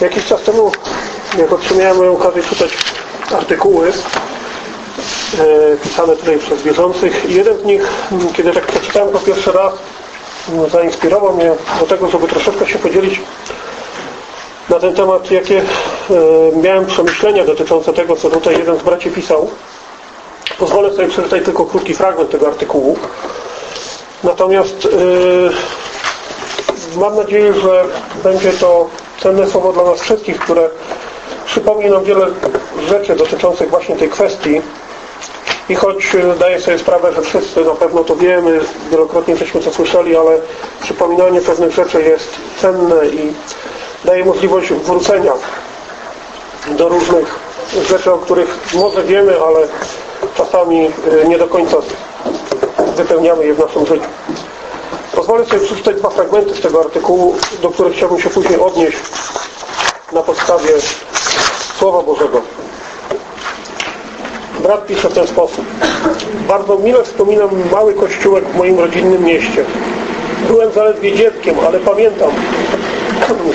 Jakiś czas temu, jak otrzymałem okazję czytać artykuły e, pisane tutaj przez wierzących i jeden z nich, kiedy tak przeczytałem go pierwszy raz, zainspirował mnie do tego, żeby troszeczkę się podzielić na ten temat, jakie e, miałem przemyślenia dotyczące tego, co tutaj jeden z braci pisał. Pozwolę sobie przeczytać tylko krótki fragment tego artykułu. Natomiast yy, mam nadzieję, że będzie to cenne słowo dla nas wszystkich, które przypomni nam wiele rzeczy dotyczących właśnie tej kwestii. I choć daję sobie sprawę, że wszyscy na pewno to wiemy, wielokrotnie żeśmy to słyszeli, ale przypominanie pewnych rzeczy jest cenne i daje możliwość wrócenia do różnych rzeczy, o których może wiemy, ale czasami nie do końca wypełniamy je w naszym życiu. Pozwolę sobie przeczytać dwa fragmenty z tego artykułu, do których chciałbym się później odnieść na podstawie Słowa Bożego. Brat pisze w ten sposób. Bardzo mile wspominam mały kościółek w moim rodzinnym mieście. Byłem zaledwie dzieckiem, ale pamiętam,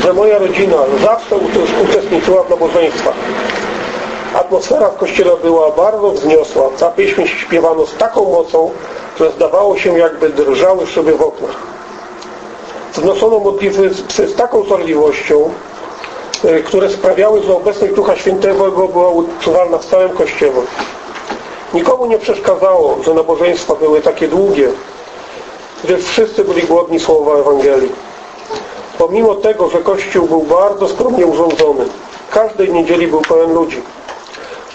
że moja rodzina zawsze uczestniczyła w nabożeństwach. Atmosfera w kościele była bardzo wzniosła. Pieśń śpiewano z taką mocą, że zdawało się jakby drżały szyby w oknach. Wznoszono modlitwy z taką żarliwością, y, które sprawiały, że obecność Ducha Świętego była uczuwalna w całym Kościele. Nikomu nie przeszkadzało, że nabożeństwa były takie długie, gdyż wszyscy byli głodni słowa Ewangelii. Pomimo tego, że Kościół był bardzo skromnie urządzony, każdej niedzieli był pełen ludzi.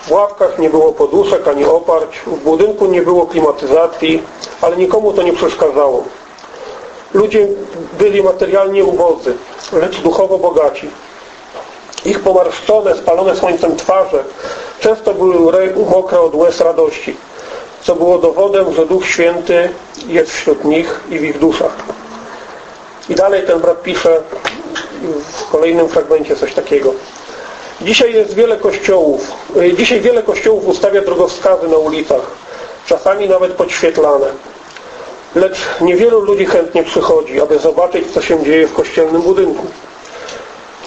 W ławkach nie było poduszek ani oparć, w budynku nie było klimatyzacji, ale nikomu to nie przeszkadzało. Ludzie byli materialnie ubodzy, lecz duchowo bogaci. Ich pomarszczone, spalone słońcem twarze często były mokre od łez radości, co było dowodem, że Duch Święty jest wśród nich i w ich duszach. I dalej ten brat pisze w kolejnym fragmencie coś takiego. Dzisiaj jest wiele kościołów. Y, dzisiaj wiele kościołów ustawia drogowskazy na ulicach, czasami nawet podświetlane. Lecz niewielu ludzi chętnie przychodzi, aby zobaczyć, co się dzieje w kościelnym budynku.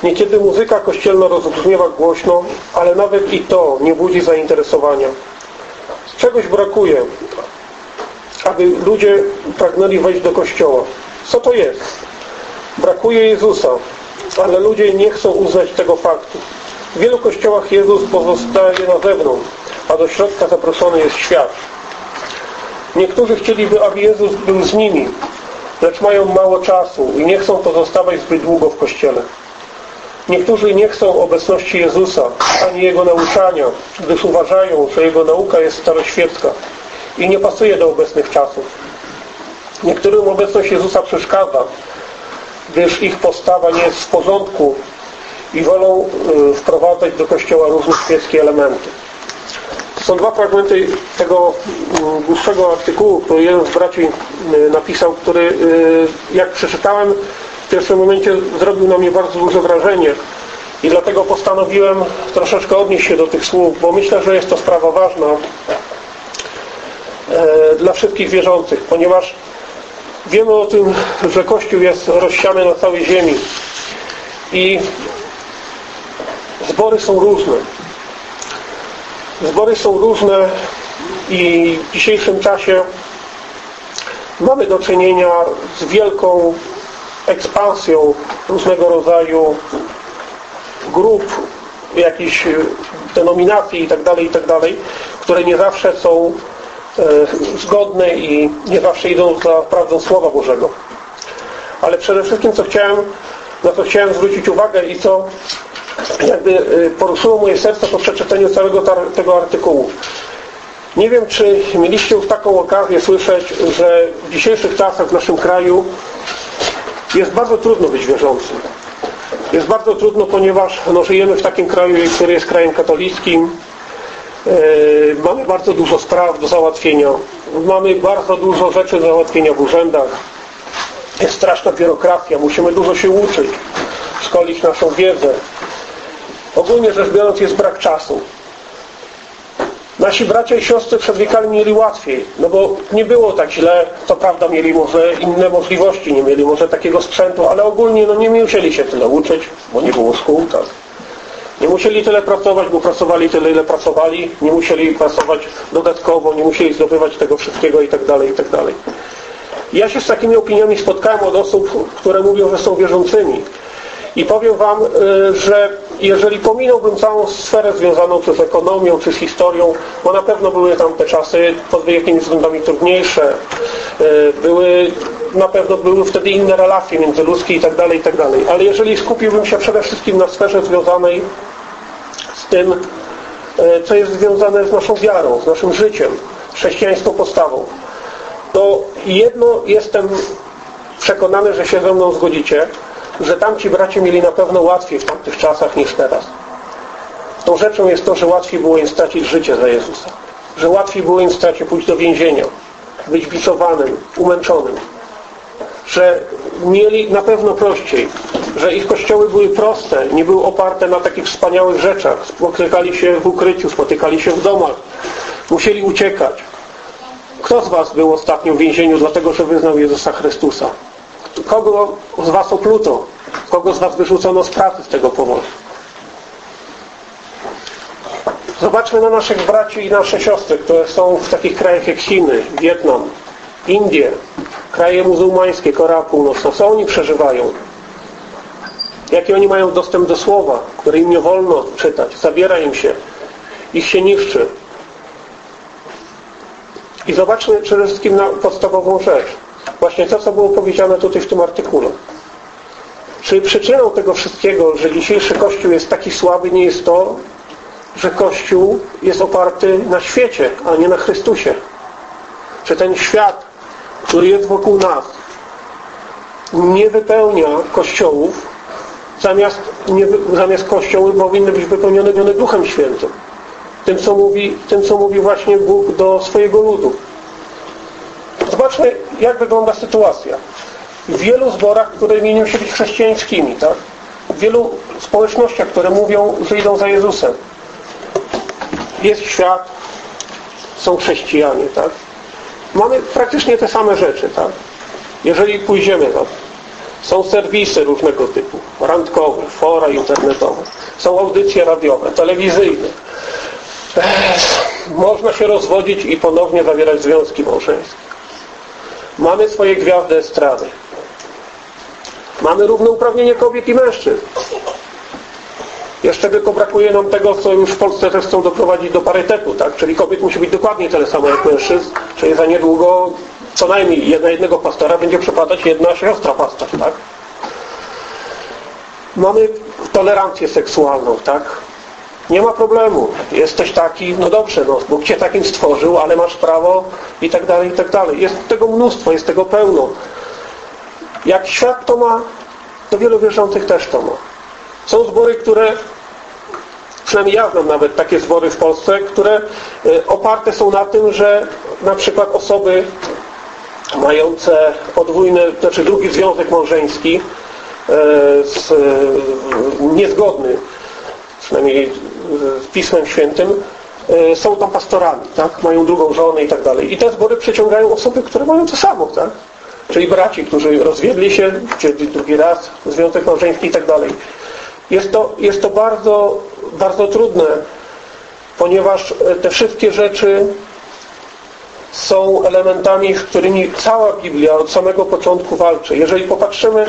Niekiedy muzyka kościelna rozbrzmiewa głośno, ale nawet i to nie budzi zainteresowania. Czegoś brakuje, aby ludzie pragnęli wejść do kościoła. Co to jest? Brakuje Jezusa, ale ludzie nie chcą uznać tego faktu. W wielu kościołach Jezus pozostaje na zewnątrz, a do środka zaproszony jest świat. Niektórzy chcieliby, aby Jezus był z nimi, lecz mają mało czasu i nie chcą pozostawać zbyt długo w Kościele. Niektórzy nie chcą obecności Jezusa, ani Jego nauczania, gdyż uważają, że Jego nauka jest staroświecka i nie pasuje do obecnych czasów. Niektórym obecność Jezusa przeszkadza, gdyż ich postawa nie jest w porządku i wolą y, wprowadzać do Kościoła różne świeckie elementy. Są dwa fragmenty tego mm, dłuższego artykułu, który jeden z braci y, napisał, który y, jak przeczytałem w pierwszym momencie zrobił na mnie bardzo duże wrażenie i dlatego postanowiłem troszeczkę odnieść się do tych słów, bo myślę, że jest to sprawa ważna e, dla wszystkich wierzących, ponieważ wiemy o tym, że Kościół jest rozsiany na całej ziemi i Zbory są różne. Zbory są różne i w dzisiejszym czasie mamy do czynienia z wielką ekspansją różnego rodzaju grup, jakichś denominacji itd., tak itd., tak które nie zawsze są e, zgodne i nie zawsze idą za prawdą Słowa Bożego. Ale przede wszystkim, co chciałem, na co chciałem zwrócić uwagę i co jakby y, poruszyło moje serce po przeczytaniu całego tego artykułu. Nie wiem, czy mieliście już taką okazję słyszeć, że w dzisiejszych czasach w naszym kraju jest bardzo trudno być wierzącym. Jest bardzo trudno, ponieważ no, żyjemy w takim kraju, który jest krajem katolickim. Yy, mamy bardzo dużo spraw do załatwienia. Mamy bardzo dużo rzeczy do załatwienia w urzędach. Jest straszna biurokracja. Musimy dużo się uczyć, szkolić naszą wiedzę. Ogólnie rzecz biorąc jest brak czasu. Nasi bracia i siostry przed wiekami mieli łatwiej, no bo nie było tak źle, co prawda mieli może inne możliwości, nie mieli może takiego sprzętu, ale ogólnie no nie musieli się tyle uczyć, bo nie było szkół, tak. Nie musieli tyle pracować, bo pracowali tyle, ile pracowali, nie musieli pracować dodatkowo, nie musieli zdobywać tego wszystkiego i tak dalej, i tak. Ja się z takimi opiniami spotkałem od osób, które mówią, że są wierzącymi. I powiem Wam, y, że jeżeli pominąłbym całą sferę związaną czy z ekonomią, czy z historią, bo na pewno były tam te czasy pod jakimiś względami trudniejsze, y, były, na pewno były wtedy inne relacje międzyludzkie i tak dalej, i tak dalej. Ale jeżeli skupiłbym się przede wszystkim na sferze związanej z tym, y, co jest związane z naszą wiarą, z naszym życiem, chrześcijańską postawą, to jedno jestem przekonany, że się ze mną zgodzicie, że tamci bracia mieli na pewno łatwiej w tamtych czasach niż teraz. Tą rzeczą jest to, że łatwiej było im stracić życie za Jezusa. Że łatwiej było im stracić pójść do więzienia, być biczowanym, umęczonym. Że mieli na pewno prościej, że ich kościoły były proste, nie były oparte na takich wspaniałych rzeczach. Spotykali się w ukryciu, spotykali się w domach. Musieli uciekać. Kto z Was był ostatnio w więzieniu dlatego, że wyznał Jezusa Chrystusa? Kogo z Was opluto? Kogo z Was wyrzucono z pracy z tego powodu? Zobaczmy na naszych braci i nasze siostry, które są w takich krajach jak Chiny, Wietnam, Indie, kraje muzułmańskie, Korea Północna. Co oni przeżywają? Jaki oni mają dostęp do słowa, które im nie wolno czytać? Zabiera im się. Ich się niszczy. I zobaczmy przede wszystkim na podstawową rzecz. Właśnie to, co było powiedziane tutaj w tym artykule. Czy przyczyną tego wszystkiego, że dzisiejszy Kościół jest taki słaby, nie jest to, że Kościół jest oparty na świecie, a nie na Chrystusie? Czy ten świat, który jest wokół nas, nie wypełnia kościołów, zamiast, nie, zamiast kościoły powinny być wypełnione Duchem Świętym. Tym co, mówi, tym, co mówi właśnie Bóg do swojego ludu. Zobaczmy, jak wygląda sytuacja. W wielu zborach, które mienią się być chrześcijańskimi, tak? w wielu społecznościach, które mówią, że idą za Jezusem. Jest świat, są chrześcijanie. Tak? Mamy praktycznie te same rzeczy. Tak? Jeżeli pójdziemy, to są serwisy różnego typu, randkowe, fora internetowe, są audycje radiowe, telewizyjne. Można się rozwodzić i ponownie zawierać związki małżeńskie. Mamy swoje gwiazdy estrady. Mamy równouprawnienie kobiet i mężczyzn. Jeszcze tylko brakuje nam tego, co już w Polsce też chcą doprowadzić do parytetu, tak? Czyli kobiet musi być dokładnie tyle samo jak mężczyzn, czyli za niedługo co najmniej jedna jednego pastora będzie przypadać jedna siostra pastor, tak? Mamy tolerancję seksualną, tak? Nie ma problemu. Jesteś taki, no dobrze, no, Bóg Cię takim stworzył, ale masz prawo i tak dalej, i tak dalej. Jest tego mnóstwo, jest tego pełno. Jak świat to ma, to wielu wierzących też to ma. Są zbory, które, przynajmniej ja znam nawet takie zbory w Polsce, które e, oparte są na tym, że na przykład osoby mające podwójny, znaczy drugi związek małżeński e, z, niezgodny przynajmniej z Pismem Świętym, e, są tam pastorami, tak? mają drugą żonę i tak dalej. I te zbory przyciągają osoby, które mają to samo, tak? czyli braci, którzy rozwiedli się, czy drugi raz, związek małżeński i tak dalej. Jest to, jest to bardzo, bardzo trudne, ponieważ e, te wszystkie rzeczy są elementami, z którymi cała Biblia od samego początku walczy. Jeżeli popatrzymy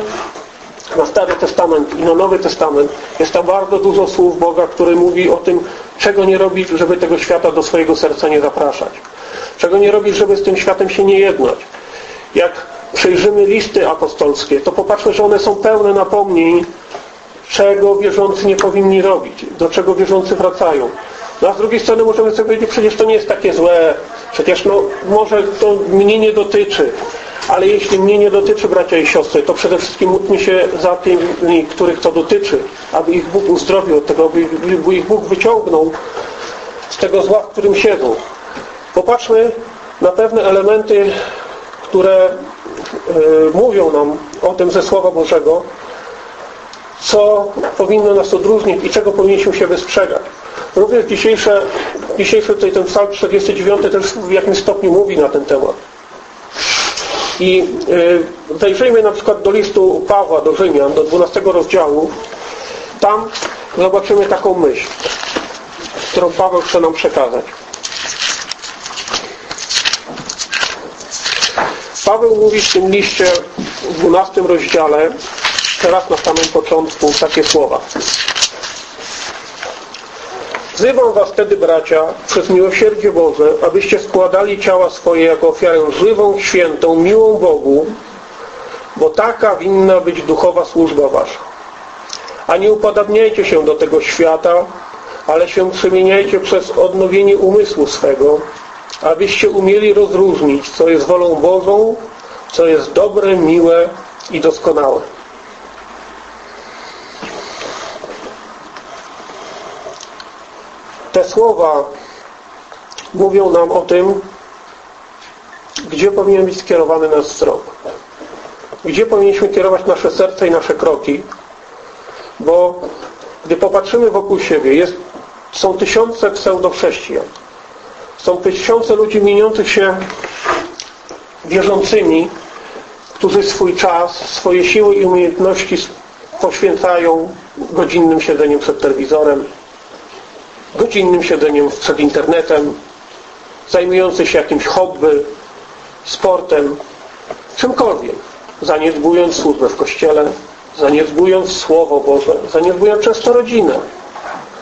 na Stary Testament i na Nowy Testament jest tam bardzo dużo słów Boga, który mówi o tym, czego nie robić, żeby tego świata do swojego serca nie zapraszać. Czego nie robić, żeby z tym światem się nie jednać. Jak przejrzymy listy apostolskie, to popatrzmy, że one są pełne napomnień, czego wierzący nie powinni robić, do czego wierzący wracają. No a z drugiej strony możemy sobie powiedzieć, przecież to nie jest takie złe, przecież no, może to mnie nie dotyczy. Ale jeśli mnie nie dotyczy, bracia i siostry, to przede wszystkim módlmy się za tymi, których to dotyczy, aby ich Bóg uzdrowił od tego, aby ich Bóg wyciągnął z tego zła, w którym siedzą. Popatrzmy na pewne elementy, które y, mówią nam o tym ze Słowa Bożego, co powinno nas odróżnić i czego powinniśmy się wystrzegać. Również dzisiejsze, dzisiejszy tutaj ten psalm 49 też w jakimś stopniu mówi na ten temat. I y, zajrzyjmy na przykład do listu Pawła do Rzymian, do 12 rozdziału. Tam zobaczymy taką myśl, którą Paweł chce nam przekazać. Paweł mówi w tym liście w 12 rozdziale, teraz na samym początku, takie słowa. Wzywam was wtedy, bracia, przez miłosierdzie Boże, abyście składali ciała swoje jako ofiarę żywą, świętą, miłą Bogu, bo taka winna być duchowa służba wasza. A nie upodabniajcie się do tego świata, ale się przemieniajcie przez odnowienie umysłu swego, abyście umieli rozróżnić, co jest wolą Bożą, co jest dobre, miłe i doskonałe. Te słowa mówią nam o tym, gdzie powinien być skierowany nasz wzrok. Gdzie powinniśmy kierować nasze serce i nasze kroki. Bo gdy popatrzymy wokół siebie, jest, są tysiące pseudochrześcijan. Są tysiące ludzi mieniących się wierzącymi, którzy swój czas, swoje siły i umiejętności poświęcają godzinnym siedzeniem przed telewizorem, godzinnym siedzeniem przed internetem, zajmujący się jakimś hobby, sportem, czymkolwiek, zaniedbując służbę w kościele, zaniedbując Słowo Boże, zaniedbując często rodzinę,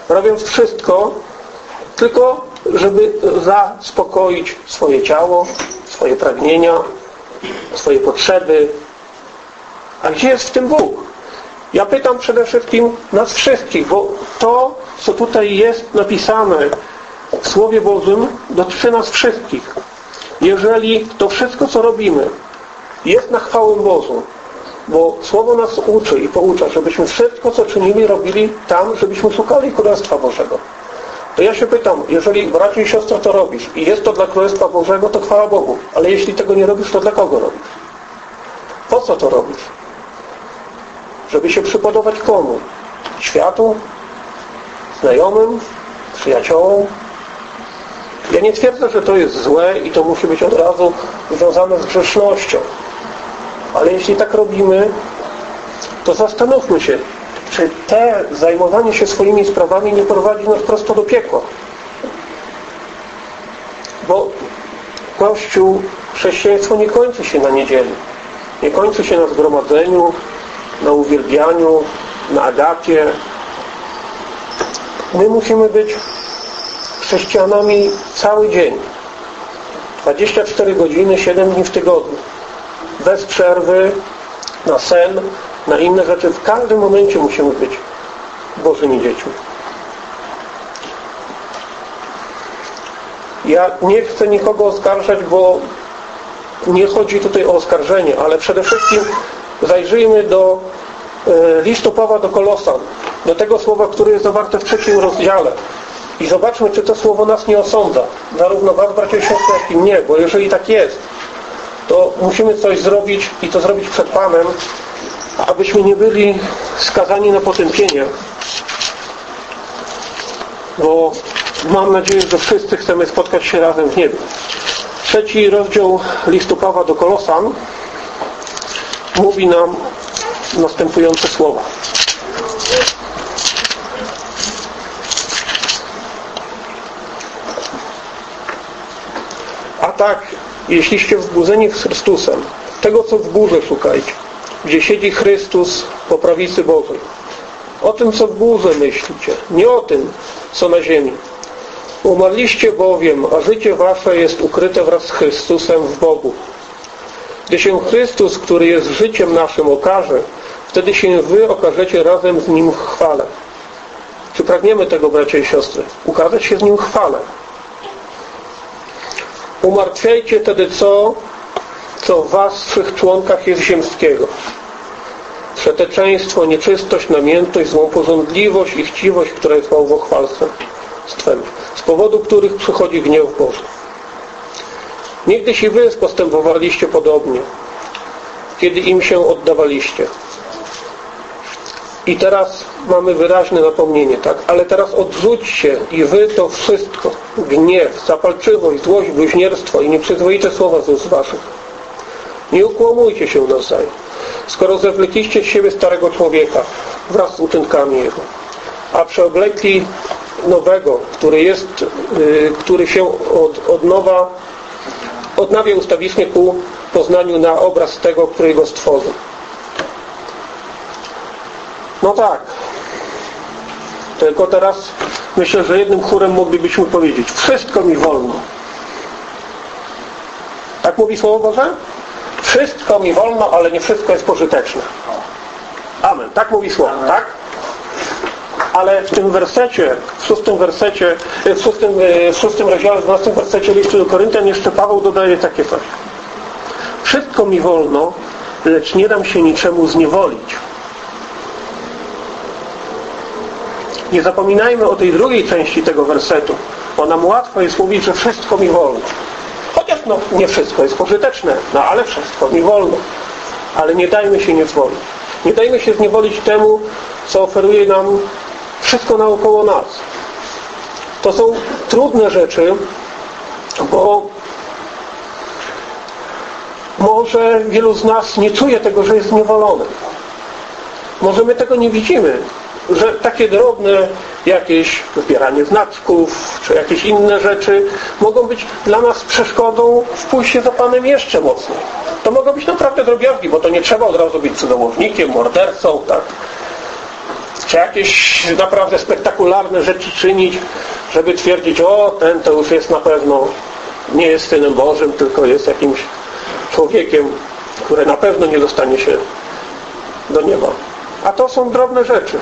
robiąc wszystko, tylko żeby zaspokoić swoje ciało, swoje pragnienia, swoje potrzeby. A gdzie jest w tym Bóg? Ja pytam przede wszystkim nas wszystkich, bo to, co tutaj jest napisane w Słowie Bożym, dotyczy nas wszystkich. Jeżeli to wszystko, co robimy, jest na chwałę Bożą, bo Słowo nas uczy i poucza, żebyśmy wszystko, co czynili, robili tam, żebyśmy szukali Królestwa Bożego. To ja się pytam, jeżeli bracie i siostro to robisz i jest to dla Królestwa Bożego, to chwała Bogu. Ale jeśli tego nie robisz, to dla kogo robisz? Po co to robisz? Żeby się przypodobać komu? Światu? Znajomym? Przyjaciołom? Ja nie twierdzę, że to jest złe i to musi być od razu związane z grzesznością. Ale jeśli tak robimy, to zastanówmy się, czy te zajmowanie się swoimi sprawami nie prowadzi nas prosto do piekła. Bo Kościół, chrześcijaństwo nie kończy się na niedzieli. Nie kończy się na zgromadzeniu, na uwielbianiu, na agapie. My musimy być chrześcijanami cały dzień. 24 godziny, 7 dni w tygodniu. Bez przerwy, na sen, na inne rzeczy. W każdym momencie musimy być Bożymi dziećmi. Ja nie chcę nikogo oskarżać, bo nie chodzi tutaj o oskarżenie, ale przede wszystkim zajrzyjmy do listu Pawła do Kolosan, do tego słowa, które jest zawarte w trzecim rozdziale. I zobaczmy, czy to słowo nas nie osądza. Zarówno Was, bracia i siostry, jak i mnie. Bo jeżeli tak jest, to musimy coś zrobić i to zrobić przed Panem, abyśmy nie byli skazani na potępienie. Bo mam nadzieję, że wszyscy chcemy spotkać się razem w niebie. Trzeci rozdział listu Pawła do Kolosan mówi nam następujące słowa. A tak, jeśliście wzbudzeni z Chrystusem, tego co w górze szukajcie, gdzie siedzi Chrystus po prawicy Bożej. O tym, co w górze myślicie, nie o tym, co na ziemi. Umarliście bowiem, a życie wasze jest ukryte wraz z Chrystusem w Bogu. Gdy się Chrystus, który jest życiem naszym, okaże, wtedy się wy okażecie razem z Nim w chwale. Czy pragniemy tego, bracia i siostry? Ukazać się z Nim w chwale. Umartwiajcie wtedy co, co w waszych członkach jest ziemskiego. Przeteczeństwo, nieczystość, namiętność, złą porządliwość i chciwość, która jest bałwochwalstwem, z powodu których przychodzi gniew Boży. Niegdyś i wy postępowaliście podobnie, kiedy im się oddawaliście. I teraz mamy wyraźne napomnienie, tak? Ale teraz odrzućcie i wy to wszystko, gniew, zapalczywość, złość, bluźnierstwo i nieprzyzwoite słowa z ust waszych. Nie ukłamujcie się nawzajem. Skoro zewlekliście z siebie starego człowieka wraz z uczynkami jego, a przeoblekli nowego, który jest, yy, który się od, od nowa odnawia ustawicznie ku poznaniu na obraz tego, który go stworzył. No tak. Tylko teraz myślę, że jednym chórem moglibyśmy powiedzieć wszystko mi wolno. Tak mówi Słowo Boże? Wszystko mi wolno, ale nie wszystko jest pożyteczne. Amen. Tak mówi Słowo, tak? Ale w tym wersecie, w szóstym wersecie, w szóstym, w szóstym rozdziale, w 12 wersecie listu do Koryntian jeszcze Paweł dodaje takie coś. Wszystko mi wolno, lecz nie dam się niczemu zniewolić. Nie zapominajmy o tej drugiej części tego wersetu, bo nam łatwo jest mówić, że wszystko mi wolno. Chociaż no, nie wszystko jest pożyteczne, no ale wszystko mi wolno. Ale nie dajmy się niezwolić. Nie dajmy się zniewolić temu, co oferuje nam wszystko naokoło nas. To są trudne rzeczy, bo może wielu z nas nie czuje tego, że jest zniewolony. Może my tego nie widzimy, że takie drobne jakieś wybieranie znaczków, czy jakieś inne rzeczy mogą być dla nas przeszkodą w pójściu za Panem jeszcze mocniej. To mogą być naprawdę drobiazgi, bo to nie trzeba od razu być cudzołownikiem, mordercą, tak? Czy jakieś naprawdę spektakularne rzeczy czynić, żeby twierdzić, o, ten to już jest na pewno nie jest Synem Bożym, tylko jest jakimś człowiekiem, który na pewno nie dostanie się do nieba. A to są drobne rzeczy.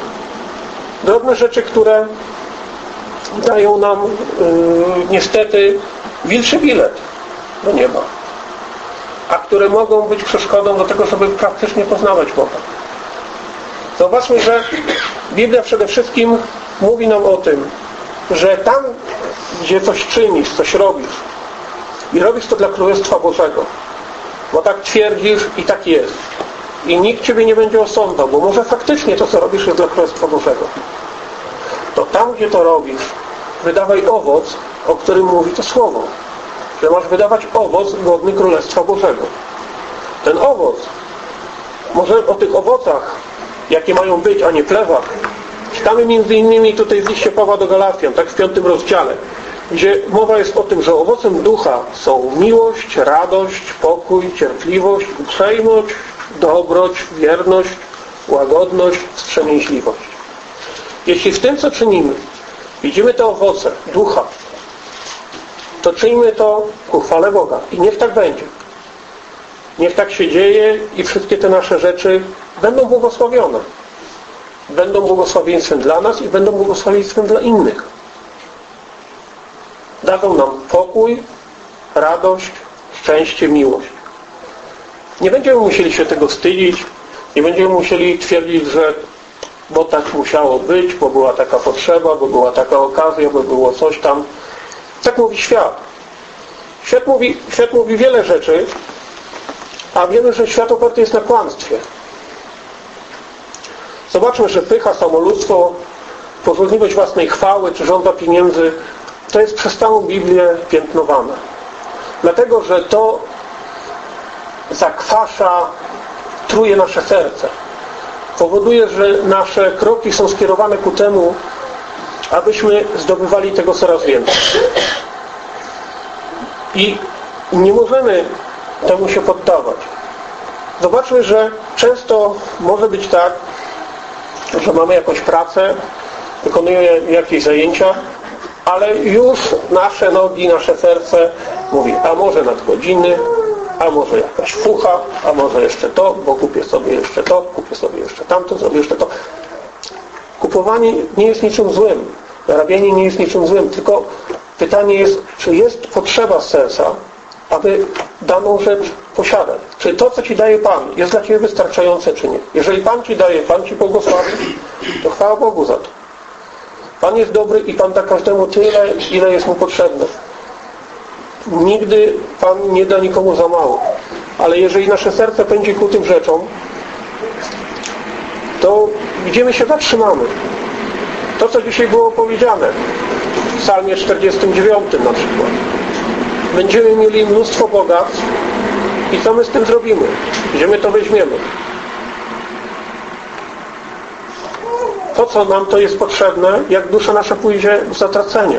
Drobne rzeczy, które dają nam yy, niestety wilczy bilet do nieba. A które mogą być przeszkodą do tego, żeby praktycznie poznawać Boga. Zobaczmy, że Biblia przede wszystkim mówi nam o tym, że tam, gdzie coś czynisz, coś robisz i robisz to dla Królestwa Bożego, bo tak twierdzisz i tak jest. I nikt Ciebie nie będzie osądzał, bo może faktycznie to, co robisz, jest dla Królestwa Bożego. To tam, gdzie to robisz, wydawaj owoc, o którym mówi to Słowo. Że masz wydawać owoc godny Królestwa Bożego. Ten owoc, może o tych owocach, jakie mają być, a nie plewach, czytamy między innymi tutaj w liście Pawła do Galacjan, tak w piątym rozdziale, gdzie mowa jest o tym, że owocem ducha są miłość, radość, pokój, cierpliwość, uprzejmość, dobroć, wierność, łagodność, wstrzemięźliwość. Jeśli w tym, co czynimy, widzimy te owoce ducha, to czyńmy to ku chwale Boga. I niech tak będzie. Niech tak się dzieje i wszystkie te nasze rzeczy będą błogosławione. Będą błogosławieństwem dla nas i będą błogosławieństwem dla innych. Dadzą nam pokój, radość, szczęście, miłość. Nie będziemy musieli się tego wstydzić, nie będziemy musieli twierdzić, że bo tak musiało być, bo była taka potrzeba, bo była taka okazja, bo było coś tam. Tak mówi świat. Świat mówi, świat mówi wiele rzeczy, a wiemy, że świat oparty jest na kłamstwie. Zobaczmy, że pycha, samolubstwo, pożądliwość własnej chwały czy żądza pieniędzy to jest przez całą Biblię piętnowane. Dlatego, że to zakwasza, truje nasze serce. Powoduje, że nasze kroki są skierowane ku temu, abyśmy zdobywali tego coraz więcej. I nie możemy temu się poddawać. Zobaczmy, że często może być tak, że mamy jakąś pracę, wykonujemy jakieś zajęcia, ale już nasze nogi, nasze serce mówi, a może nadgodziny, a może jakaś fucha, a może jeszcze to, bo kupię sobie jeszcze to, kupię sobie jeszcze tamto, zrobię jeszcze to. Kupowanie nie jest niczym złym. Zarabianie nie jest niczym złym, tylko pytanie jest, czy jest potrzeba z serca, aby daną rzecz posiadać. Czy to, co Ci daje Pan, jest dla Ciebie wystarczające, czy nie. Jeżeli Pan Ci daje, Pan Ci błogosławi, to chwała Bogu za to. Pan jest dobry i Pan da każdemu tyle, ile jest Mu potrzebne. Nigdy Pan nie da nikomu za mało. Ale jeżeli nasze serce pędzi ku tym rzeczom, to gdzie my się zatrzymamy? To, co dzisiaj było powiedziane w psalmie 49 na przykład. Będziemy mieli mnóstwo bogactw i co my z tym zrobimy? Gdzie my to weźmiemy? Po co nam to jest potrzebne, jak dusza nasza pójdzie w zatracenie?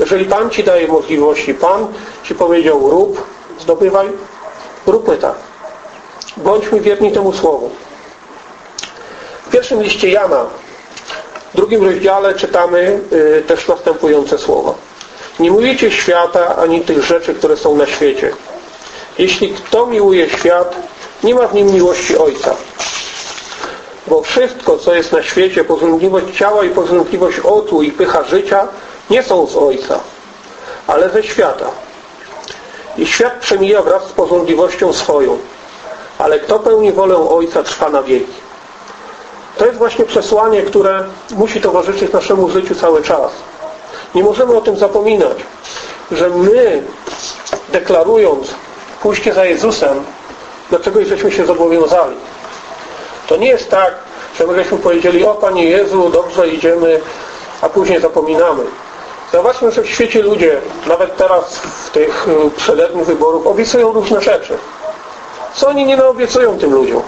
Jeżeli Pan Ci daje możliwości, Pan Ci powiedział rób, zdobywaj, róbmy tak. Bądźmy wierni temu słowu. W pierwszym liście Jana, w drugim rozdziale czytamy y, też następujące słowa. Nie mówicie świata, ani tych rzeczy, które są na świecie. Jeśli kto miłuje świat, nie ma w nim miłości Ojca. Bo wszystko, co jest na świecie, pożądliwość ciała i pożądliwość oczu i pycha życia, nie są z Ojca, ale ze świata. I świat przemija wraz z pożądliwością swoją. Ale kto pełni wolę Ojca, trwa na wieki. To jest właśnie przesłanie, które musi towarzyszyć naszemu życiu cały czas. Nie możemy o tym zapominać, że my, deklarując pójście za Jezusem, do czegoś żeśmy się zobowiązali. To nie jest tak, że my żeśmy powiedzieli, o Panie Jezu, dobrze idziemy, a później zapominamy. Zobaczmy, że w świecie ludzie, nawet teraz w tych y, przededniu wyborów, obiecują różne rzeczy. Co oni nie naobiecują tym ludziom?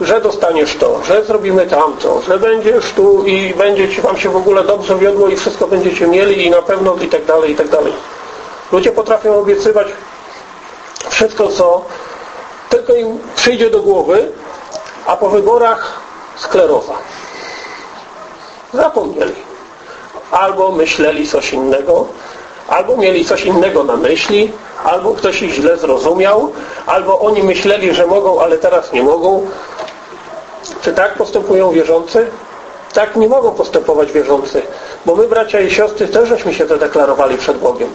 Że dostaniesz to, że zrobimy tamto, że będziesz tu i będzie ci wam się w ogóle dobrze wiodło i wszystko będziecie mieli i na pewno i tak dalej, i tak dalej. Ludzie potrafią obiecywać wszystko, co tylko im przyjdzie do głowy, a po wyborach skleroza. Zapomnieli. Albo myśleli coś innego, albo mieli coś innego na myśli, albo ktoś ich źle zrozumiał, albo oni myśleli, że mogą, ale teraz nie mogą. Czy tak postępują wierzący? Tak nie mogą postępować wierzący, bo my, bracia i siostry, też żeśmy się zadeklarowali przed Bogiem.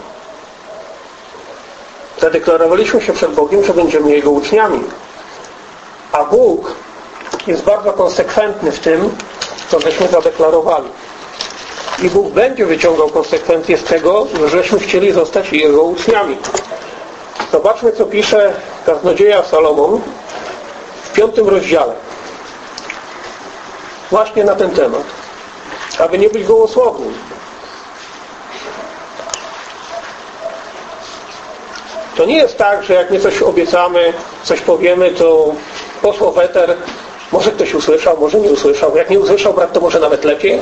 Zadeklarowaliśmy się przed Bogiem, że będziemy Jego uczniami. A Bóg jest bardzo konsekwentny w tym, co żeśmy zadeklarowali. I Bóg będzie wyciągał konsekwencje z tego, żeśmy chcieli zostać Jego uczniami. Zobaczmy, co pisze kaznodzieja Salomon w piątym rozdziale. Właśnie na ten temat. Aby nie być gołosłownym. To nie jest tak, że jak my coś obiecamy, coś powiemy, to poszło weter, może ktoś usłyszał, może nie usłyszał. Jak nie usłyszał brat, to może nawet lepiej,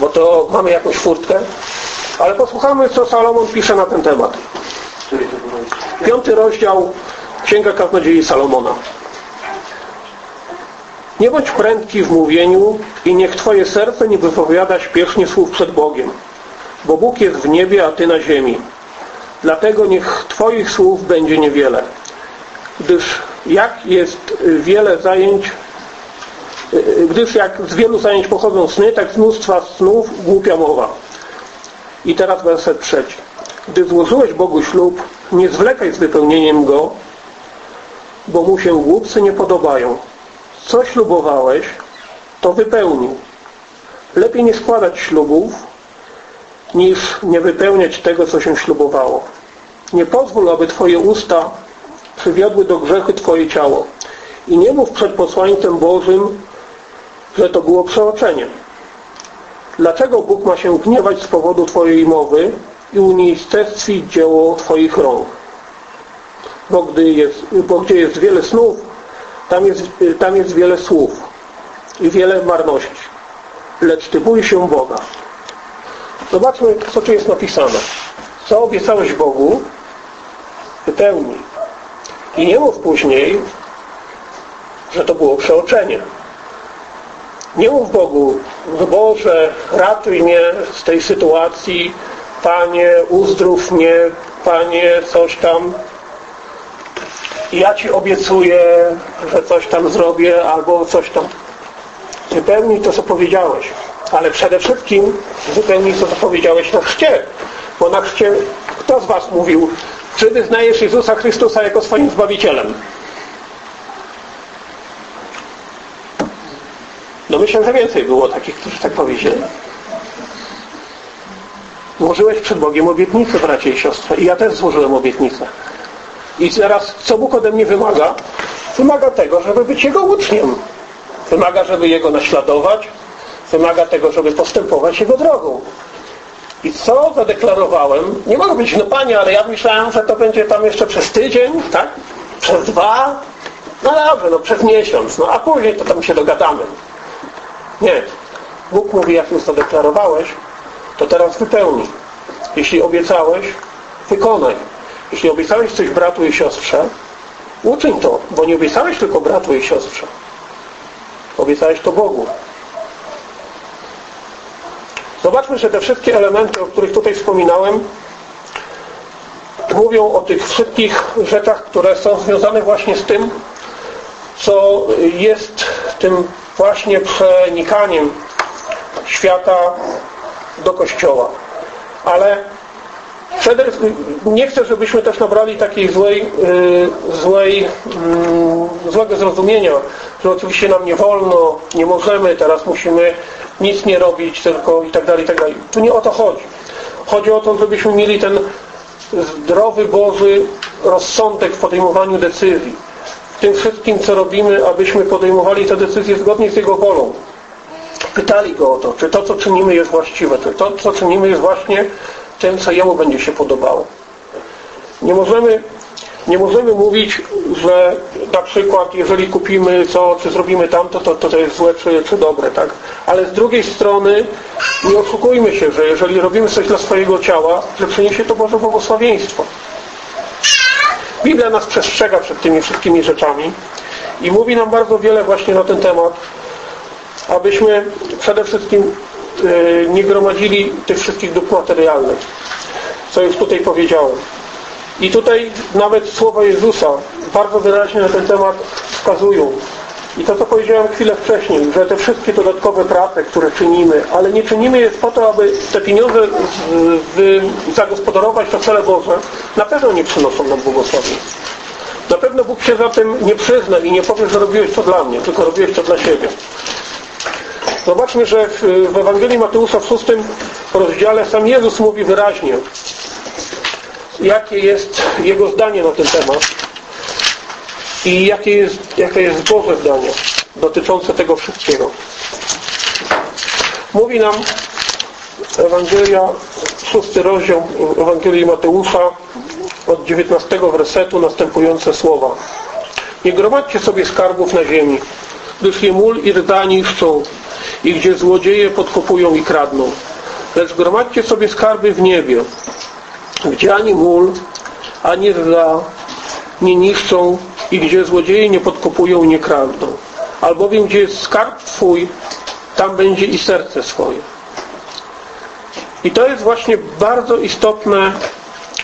bo to mamy jakąś furtkę. Ale posłuchamy, co Salomon pisze na ten temat. Piąty rozdział Księga Kaznodziei Salomona. Nie bądź prędki w mówieniu i niech Twoje serce nie wypowiada śpiesznie słów przed Bogiem, bo Bóg jest w niebie, a Ty na ziemi. Dlatego niech Twoich słów będzie niewiele. Gdyż jak jest wiele zajęć, gdyż jak z wielu zajęć pochodzą sny, tak z mnóstwa snów głupia mowa. I teraz werset trzeci. Gdy złożyłeś Bogu ślub, nie zwlekaj z wypełnieniem go, bo mu się głupcy nie podobają. Co ślubowałeś, to wypełnił. Lepiej nie składać ślubów, niż nie wypełniać tego, co się ślubowało. Nie pozwól, aby Twoje usta przywiodły do grzechu Twoje ciało. I nie mów przed posłańcem Bożym, że to było przeoczenie. Dlaczego Bóg ma się gniewać z powodu Twojej mowy i unicestwić dzieło Twoich rąk? Bo, gdy jest, bo gdzie jest wiele snów, tam jest, tam jest wiele słów i wiele marności. Lecz Ty bój się Boga. Zobaczmy, co tu jest napisane. Co obiecałeś Bogu, wypełnij. I nie mów później, że to było przeoczenie. Nie mów Bogu, Boże, ratuj mnie z tej sytuacji, Panie, uzdrów mnie, Panie, coś tam. Ja Ci obiecuję, że coś tam zrobię, albo coś tam. Wypełnij to, co powiedziałeś. Ale przede wszystkim wypełnij to, co powiedziałeś na chrzcie. Bo na chrzcie kto z Was mówił, czy wyznajesz Jezusa Chrystusa jako swoim Zbawicielem? No myślę, że więcej było takich, którzy tak powiedzieli. Złożyłeś przed Bogiem obietnicę, bracie i siostry. I ja też złożyłem obietnicę. I teraz, co Bóg ode mnie wymaga? wymaga tego, żeby być Jego uczniem. Wymaga, żeby Jego naśladować. Wymaga tego, żeby postępować Jego drogą. I co zadeklarowałem? Nie mogę być, no Panie, ale ja myślałem, że to będzie tam jeszcze przez tydzień, tak? Przez dwa? No dobrze, no przez miesiąc, no a później to tam się dogadamy. Nie. Bóg mówi, jak już zadeklarowałeś, to teraz wypełnij. Jeśli obiecałeś, wykonaj. Jeśli obiecałeś coś bratu i siostrze, uczyń to, bo nie obiecałeś tylko bratu i siostrze. Obiecałeś to Bogu. Zobaczmy, że te wszystkie elementy, o których tutaj wspominałem, mówią o tych wszystkich rzeczach, które są związane właśnie z tym, co jest tym właśnie przenikaniem świata do Kościoła. Ale przede, nie chcę, żebyśmy też nabrali takiej złej, yy, złej yy, złego zrozumienia, że oczywiście nam nie wolno, nie możemy, teraz musimy nic nie robić, tylko i tak dalej, i tak dalej. Tu nie o to chodzi. Chodzi o to, żebyśmy mieli ten zdrowy Boży rozsądek w podejmowaniu decyzji. Tym wszystkim, co robimy, abyśmy podejmowali te decyzje zgodnie z Jego wolą. Pytali Go o to, czy to, co czynimy jest właściwe, czy to, co czynimy jest właśnie tym, co Jemu będzie się podobało. Nie możemy nie możemy mówić, że na przykład jeżeli kupimy co, czy zrobimy tamto, to to, to jest złe czy, czy dobre, tak? Ale z drugiej strony nie oszukujmy się, że jeżeli robimy coś dla swojego ciała, że przyniesie to Boże błogosławieństwo. Biblia nas przestrzega przed tymi wszystkimi rzeczami i mówi nam bardzo wiele właśnie na ten temat, abyśmy przede wszystkim e, nie gromadzili tych wszystkich dóbr materialnych, co już tutaj powiedziałem. I tutaj nawet słowa Jezusa bardzo wyraźnie na ten temat wskazują. I to, co powiedziałem chwilę wcześniej, że te wszystkie dodatkowe prace, które czynimy, ale nie czynimy je po to, aby te pieniądze zagospodarować na cele Boże, na pewno nie przynoszą nam błogosławieństwa. Na pewno Bóg się za tym nie przyzna i nie powie, że robiłeś to dla mnie, tylko robiłeś to dla siebie. Zobaczmy, że w Ewangelii Mateusza w szóstym rozdziale sam Jezus mówi wyraźnie, jakie jest jego zdanie na ten temat i jakie jest, jakie jest Boże zdanie dotyczące tego wszystkiego. Mówi nam Ewangelia, szósty rozdział Ewangelii Mateusza od 19 wersetu następujące słowa. Nie gromadźcie sobie skarbów na ziemi, gdyż je mól i rda niszczą i gdzie złodzieje podkopują i kradną. Lecz gromadźcie sobie skarby w niebie, gdzie ani mól, ani rda nie niszczą i gdzie złodzieje nie podkopują nie kradną. Albowiem gdzie jest skarb Twój, tam będzie i serce swoje. I to jest właśnie bardzo istotne,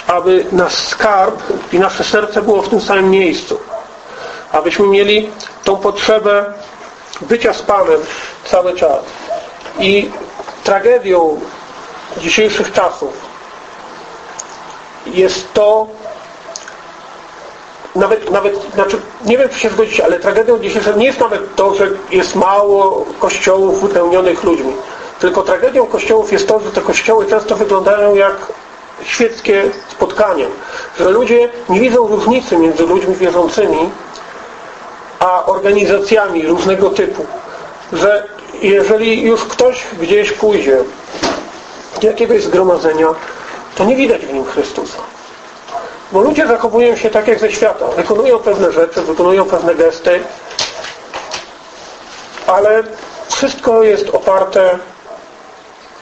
aby nasz skarb i nasze serce było w tym samym miejscu. Abyśmy mieli tą potrzebę bycia z Panem cały czas. I tragedią dzisiejszych czasów jest to nawet, nawet, znaczy nie wiem czy się zgodzicie, ale tragedią dzisiejszą nie jest nawet to, że jest mało kościołów wypełnionych ludźmi. Tylko tragedią kościołów jest to, że te kościoły często wyglądają jak świeckie spotkania. Że ludzie nie widzą różnicy między ludźmi wierzącymi a organizacjami różnego typu. Że jeżeli już ktoś gdzieś pójdzie do jakiegoś zgromadzenia, to nie widać w nim Chrystusa. Bo ludzie zachowują się tak jak ze świata. Wykonują pewne rzeczy, wykonują pewne gesty, ale wszystko jest oparte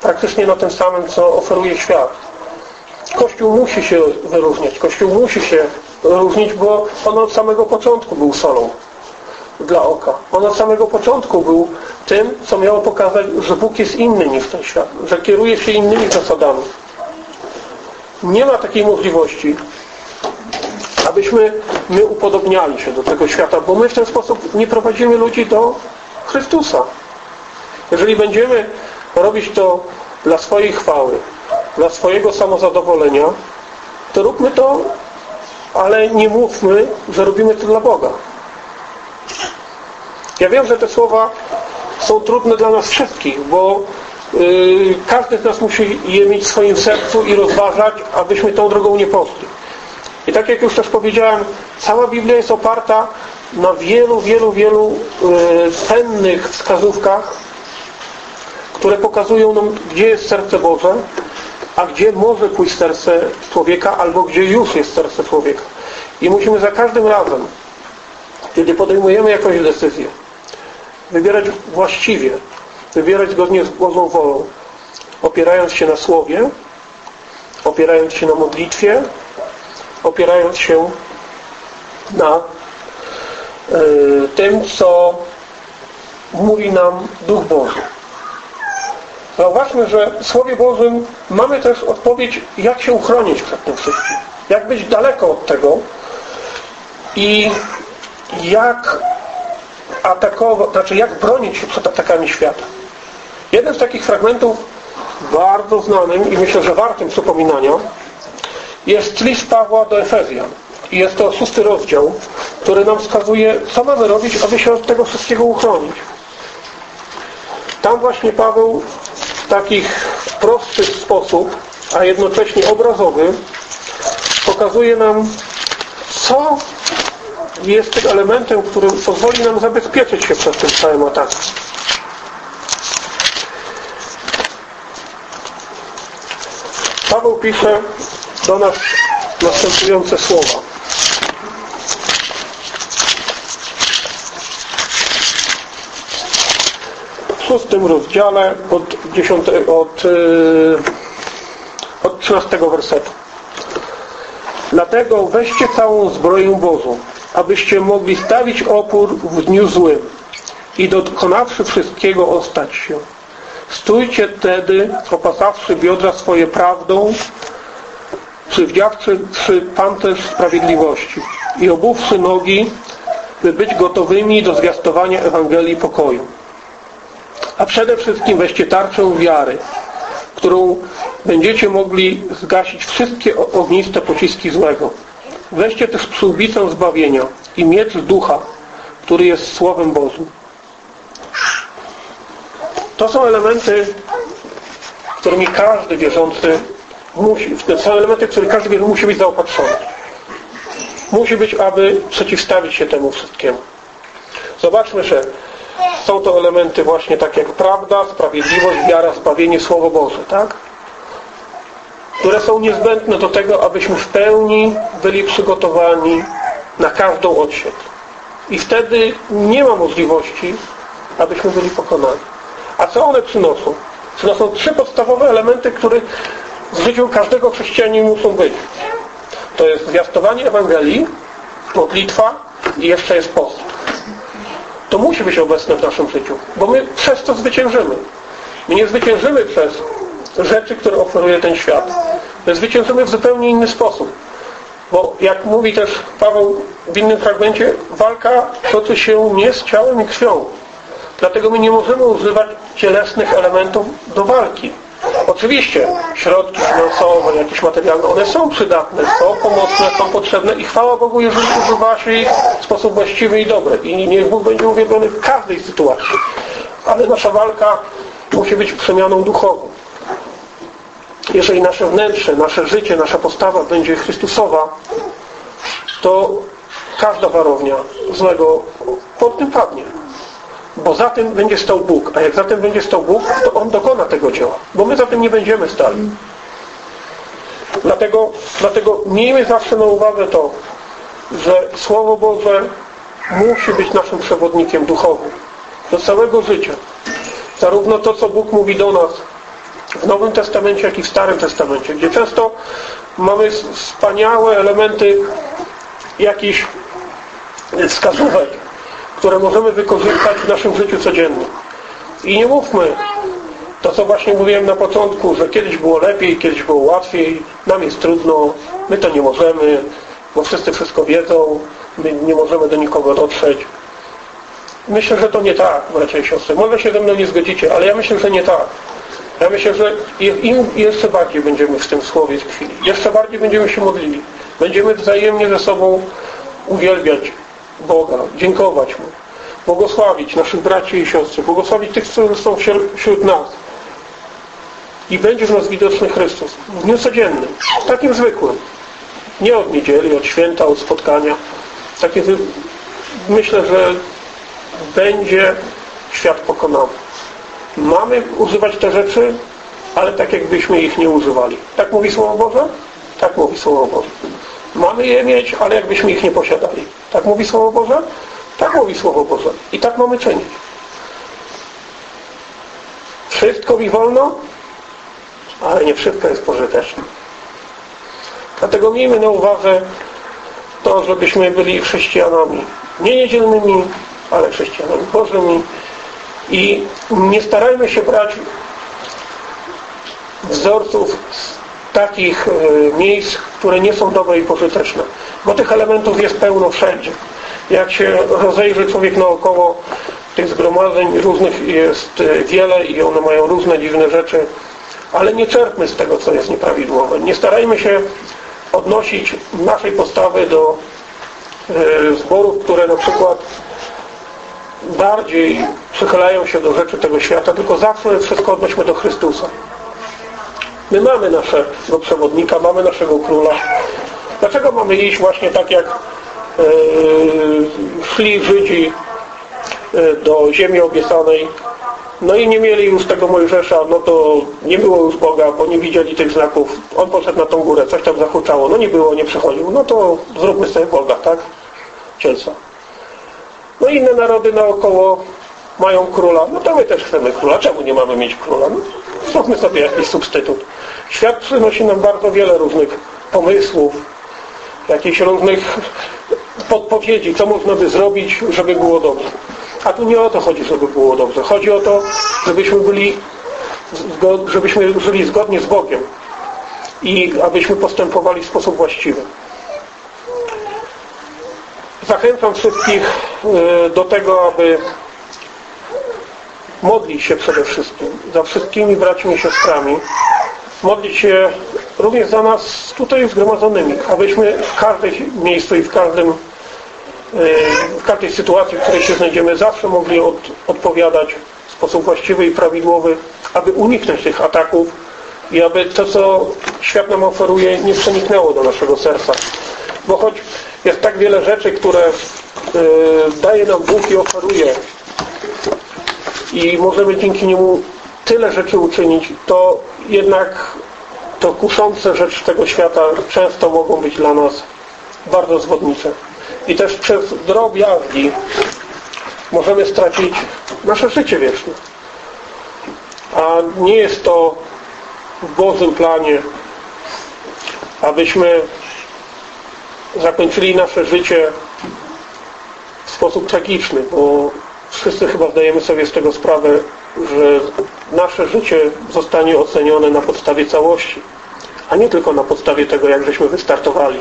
praktycznie na tym samym, co oferuje świat. Kościół musi się wyróżniać. Kościół musi się różnić, bo on od samego początku był solą dla oka. On od samego początku był tym, co miało pokazać, że Bóg jest inny niż ten świat, że kieruje się innymi zasadami. Nie ma takiej możliwości, abyśmy my upodobniali się do tego świata, bo my w ten sposób nie prowadzimy ludzi do Chrystusa. Jeżeli będziemy robić to dla swojej chwały, dla swojego samozadowolenia, to róbmy to, ale nie mówmy, że robimy to dla Boga. Ja wiem, że te słowa są trudne dla nas wszystkich, bo yy, każdy z nas musi je mieć w swoim sercu i rozważać, abyśmy tą drogą nie poszli. I tak jak już też powiedziałem, cała Biblia jest oparta na wielu, wielu, wielu cennych wskazówkach, które pokazują nam, gdzie jest serce Boże, a gdzie może pójść serce człowieka, albo gdzie już jest serce człowieka. I musimy za każdym razem, kiedy podejmujemy jakąś decyzję, wybierać właściwie, wybierać zgodnie z Bożą wolą, opierając się na Słowie, opierając się na modlitwie, opierając się na y, tym, co mówi nam Duch Boży. Zauważmy, że w Słowie Bożym mamy też odpowiedź, jak się uchronić przed tym wszystkim. Jak być daleko od tego i jak atakować, znaczy jak bronić się przed atakami świata. Jeden z takich fragmentów bardzo znanym i myślę, że wartym przypominania jest list Pawła do Efezjan. I jest to szósty rozdział, który nam wskazuje, co mamy robić, aby się od tego wszystkiego uchronić. Tam właśnie Paweł w takich prosty sposób, a jednocześnie obrazowy pokazuje nam, co jest tym elementem, który pozwoli nam zabezpieczyć się przed tym całym atakiem. Paweł pisze do nas następujące słowa. W szóstym rozdziale od, 10, od, yy, od 13 wersetu. Dlatego weźcie całą zbroję Bożą, abyście mogli stawić opór w dniu złym i dokonawszy wszystkiego ostać się. Stójcie wtedy, opasawszy biodra swoje prawdą, przywdziawszy pancerz sprawiedliwości i obuwszy nogi, by być gotowymi do zwiastowania Ewangelii pokoju. A przede wszystkim weźcie tarczę wiary, którą będziecie mogli zgasić wszystkie ogniste pociski złego. Weźcie też przyłbicę zbawienia i miecz ducha, który jest Słowem Bożym. To są elementy, którymi każdy wierzący musi, to są elementy, które każdy wierzący musi być zaopatrzony. Musi być, aby przeciwstawić się temu wszystkiemu. Zobaczmy, że są to elementy właśnie tak jak prawda, sprawiedliwość, wiara, zbawienie, Słowo Boże, tak? Które są niezbędne do tego, abyśmy w pełni byli przygotowani na każdą odsiecz. I wtedy nie ma możliwości, abyśmy byli pokonani. A co one przynoszą? Przynoszą trzy podstawowe elementy, które w życiu każdego chrześcijanina muszą być. To jest zwiastowanie Ewangelii, modlitwa i jeszcze jest post. To musi być obecne w naszym życiu, bo my przez to zwyciężymy. My nie zwyciężymy przez rzeczy, które oferuje ten świat. My zwyciężymy w zupełnie inny sposób. Bo jak mówi też Paweł w innym fragmencie, walka toczy się nie z ciałem i krwią, Dlatego my nie możemy używać cielesnych elementów do walki. Oczywiście środki finansowe, jakieś materialne, one są przydatne, są pomocne, są potrzebne i chwała Bogu, jeżeli używa się ich w sposób właściwy i dobry. I niech Bóg będzie uwielbiony w każdej sytuacji. Ale nasza walka musi być przemianą duchową. Jeżeli nasze wnętrze, nasze życie, nasza postawa będzie Chrystusowa, to każda warownia złego pod tym padnie. Bo za tym będzie stał Bóg. A jak za tym będzie stał Bóg, to On dokona tego dzieła. Bo my za tym nie będziemy stali. Dlatego, dlatego miejmy zawsze na uwadze to, że Słowo Boże musi być naszym przewodnikiem duchowym do całego życia. Zarówno to, co Bóg mówi do nas w Nowym Testamencie, jak i w Starym Testamencie, gdzie często mamy wspaniałe elementy jakichś wskazówek, które możemy wykorzystać w naszym życiu codziennym. I nie mówmy to, co właśnie mówiłem na początku, że kiedyś było lepiej, kiedyś było łatwiej, nam jest trudno, my to nie możemy, bo wszyscy wszystko wiedzą, my nie możemy do nikogo dotrzeć. Myślę, że to nie tak, bracia i siostry. Może się ze mną nie zgodzicie, ale ja myślę, że nie tak. Ja myślę, że im jeszcze bardziej będziemy w tym słowie tkwili. Jeszcze bardziej będziemy się modlili. Będziemy wzajemnie ze sobą uwielbiać Boga, dziękować Mu, błogosławić naszych braci i siostry, błogosławić tych, którzy są wśród nas. I będzie w nas widoczny Chrystus w dniu codziennym, takim zwykłym. Nie od niedzieli, od święta, od spotkania. Takie myślę, że będzie świat pokonany. Mamy używać te rzeczy, ale tak jakbyśmy ich nie używali. Tak mówi Słowo Boże? Tak mówi Słowo Boże. Mamy je mieć, ale jakbyśmy ich nie posiadali. Tak mówi Słowo Boże? Tak mówi Słowo Boże. I tak mamy czynić. Wszystko mi wolno, ale nie wszystko jest pożyteczne. Dlatego miejmy na uwadze to, żebyśmy byli chrześcijanami. Nie niedzielnymi, ale chrześcijanami Bożymi. I nie starajmy się brać wzorców z takich e, miejsc, które nie są dobre i pożyteczne. Bo tych elementów jest pełno wszędzie. Jak się rozejrzy człowiek naokoło, tych zgromadzeń różnych jest e, wiele i one mają różne dziwne rzeczy, ale nie czerpmy z tego, co jest nieprawidłowe. Nie starajmy się odnosić naszej postawy do e, zborów, które na przykład bardziej przychylają się do rzeczy tego świata, tylko zawsze wszystko odnośmy do Chrystusa. My mamy naszego przewodnika, mamy naszego króla. Dlaczego mamy iść właśnie tak jak e, szli Żydzi e, do ziemi obiecanej no i nie mieli już tego Mojżesza, no to nie było już Boga, bo nie widzieli tych znaków. On poszedł na tą górę, coś tam zahuczało. No nie było, nie przychodził. No to zróbmy sobie Boga, tak? Cielca. No inne narody naokoło mają króla. No to my też chcemy króla. Czemu nie mamy mieć króla? No, zróbmy sobie jakiś substytut. Świat przynosi nam bardzo wiele różnych pomysłów, jakichś różnych podpowiedzi, co można by zrobić, żeby było dobrze. A tu nie o to chodzi, żeby było dobrze. Chodzi o to, żebyśmy byli żebyśmy żyli zgodnie z Bogiem i abyśmy postępowali w sposób właściwy. Zachęcam wszystkich e, do tego, aby modlić się przede wszystkim za wszystkimi braćmi i siostrami, modlić się również za nas tutaj zgromadzonymi, abyśmy w każdym miejscu i w każdym w każdej sytuacji, w której się znajdziemy, zawsze mogli od, odpowiadać w sposób właściwy i prawidłowy, aby uniknąć tych ataków i aby to, co świat nam oferuje, nie przeniknęło do naszego serca. Bo choć jest tak wiele rzeczy, które y, daje nam Bóg i oferuje i możemy dzięki niemu tyle rzeczy uczynić, to jednak to kuszące rzeczy tego świata często mogą być dla nas bardzo zwodnicze i też przez drobiazgi możemy stracić nasze życie wieczne. A nie jest to w Bożym planie, abyśmy zakończyli nasze życie w sposób tragiczny, bo wszyscy chyba zdajemy sobie z tego sprawę, że nasze życie zostanie ocenione na podstawie całości, a nie tylko na podstawie tego, jak żeśmy wystartowali.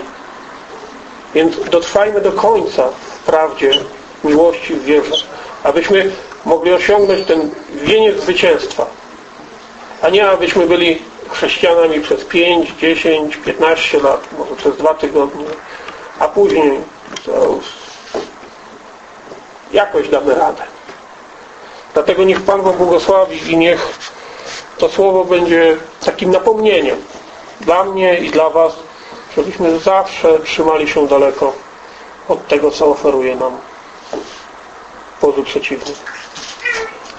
Więc dotrwajmy do końca w prawdzie, miłości, w wierze, abyśmy mogli osiągnąć ten wieniec zwycięstwa, a nie abyśmy byli chrześcijanami przez 5, 10, 15 lat, może przez dwa tygodnie, a później jakoś damy radę. Dlatego niech Pan Wam błogosławi i niech to słowo będzie takim napomnieniem dla mnie i dla Was, żebyśmy zawsze trzymali się daleko od tego, co oferuje nam pozu przeciwny.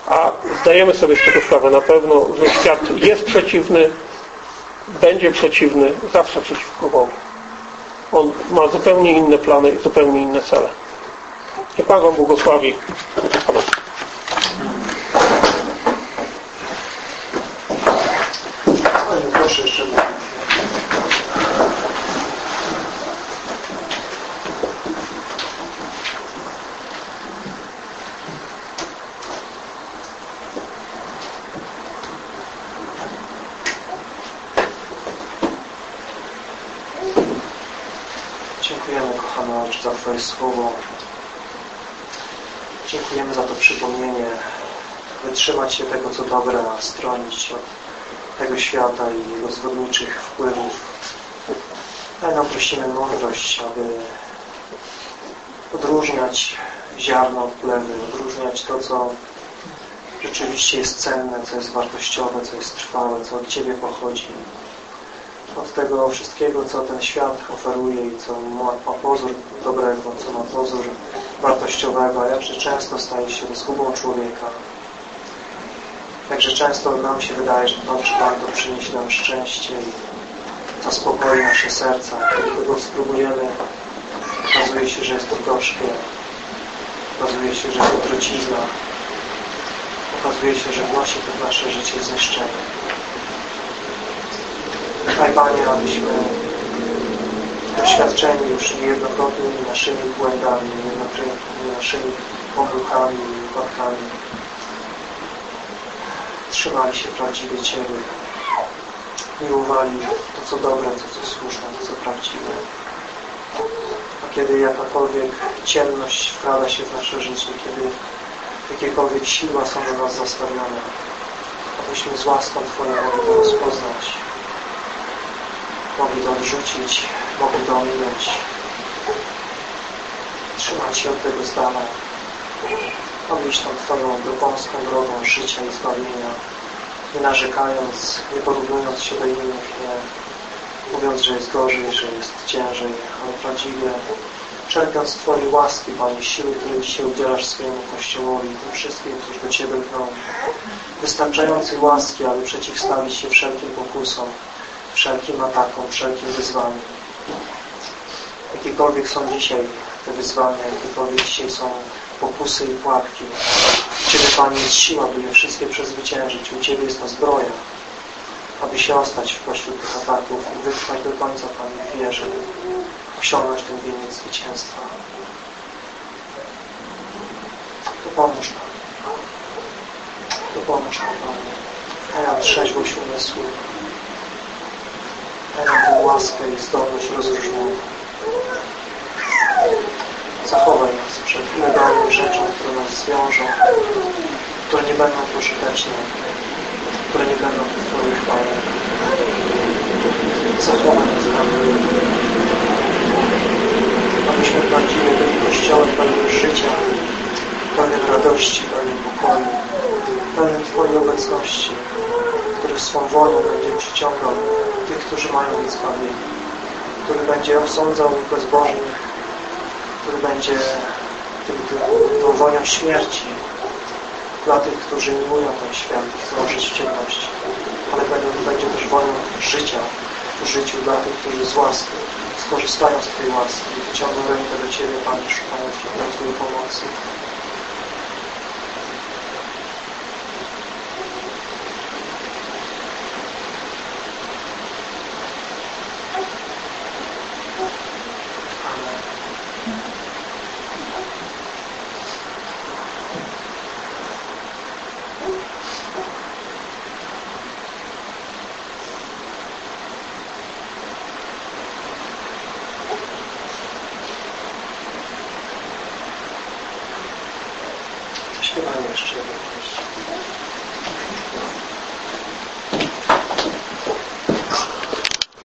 A zdajemy sobie z tego sprawę na pewno, że świat jest przeciwny, będzie przeciwny, zawsze przeciwko Bogu. On ma zupełnie inne plany i zupełnie inne cele. Niech Pan Wam błogosławi. Amen. Proszę jeszcze za Twoje słowo. Dziękujemy za to przypomnienie. Wytrzymać się tego, co dobre, a stronić się od tego świata i jego zwodniczych wpływów. Daj nam prosimy mądrość, aby odróżniać ziarno od plewy, odróżniać to, co rzeczywiście jest cenne, co jest wartościowe, co jest trwałe, co od Ciebie pochodzi od tego wszystkiego, co ten świat oferuje i co ma, ma pozór dobrego, co ma pozór wartościowego jakże często staje się zgubą człowieka. Jakże często nam się wydaje, że dobrze Pan to przyniesie nam szczęście i zaspokoi nasze serca. Kiedy tego spróbujemy, okazuje się, że jest to gorzkie. Okazuje się, że jest to trucizna. Okazuje się, że wnosi to nasze życie zniszczenie. Daj Panie, abyśmy doświadczeni już niejednokrotnie naszymi błędami, niejednokrotnie naszymi pomyłkami i wypadkami, trzymali się prawdziwie Ciebie, miłowali to, co dobre, to, co słuszne, to, co prawdziwe. A kiedy jakakolwiek ciemność wkrada się w nasze życie, kiedy jakiekolwiek siła są na nas zastawione, abyśmy z łaską Twoją mogli to rozpoznać, mogli to odrzucić, mogli to ominąć, trzymać się od tego z dala, tą Twoją wąską drogą życia i zbawienia, nie narzekając, nie porównując się do innych, nie mówiąc, że jest gorzej, że jest ciężej, ale prawdziwie czerpiąc Twojej łaski, Panie, siły, które dzisiaj udzielasz swojemu Kościołowi, tym wszystkim, którzy do Ciebie lgną, wystarczającej łaski, aby przeciwstawić się wszelkim pokusom, wszelkim atakom, wszelkim wyzwaniom. Jakiekolwiek są dzisiaj te wyzwania, jakiekolwiek dzisiaj są pokusy i pułapki. U Ciebie, Panie, jest siła, by je wszystkie przezwyciężyć. U Ciebie jest ta zbroja, aby się ostać w pośród tych ataków i wytrwać do końca, Panie, w wierze, osiągnąć ten wieniec zwycięstwa. To pomóż nam. To pomóż nam, Panie. Nam trzeźwość umysłu. Daj tę łaskę i zdolność rozróżniania. Zachowaj nas przed nielegalnymi rzeczami, które nas zwiążą, które nie będą pożyteczne, które nie będą Twojej chwale. Zachowaj nas, abyśmy prawdziwie byli Kościołem pełnym życia, pełnym radości, pełnym pokoju, pełnym Twojej obecności, swą wolą będzie przyciągał tych, którzy mają być zbawieni, który będzie osądzał bezbożnych, który będzie tą wonią śmierci dla tych, którzy miłują ten świat i chcą żyć w ciemności, ale będzie, będzie też wonią życia w życiu dla tych, którzy z łaski skorzystają z tej łaski i wyciągną rękę do Ciebie, Panie, szukając Twojej pomocy.